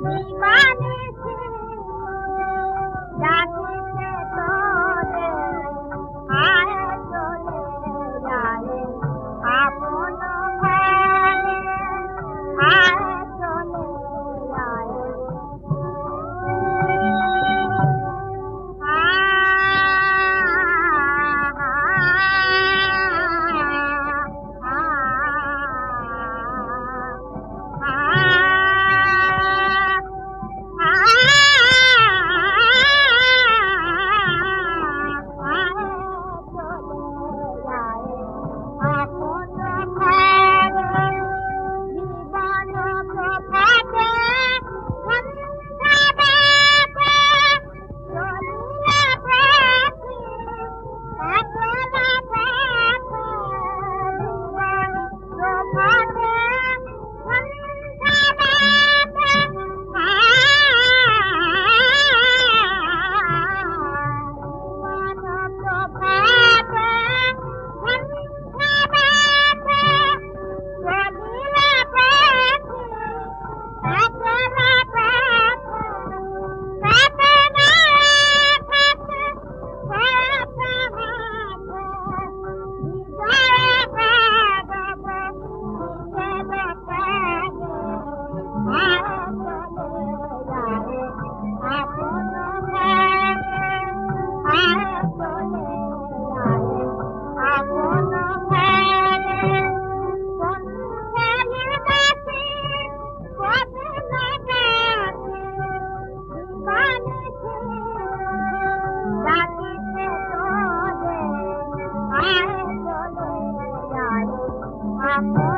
Nima Bye.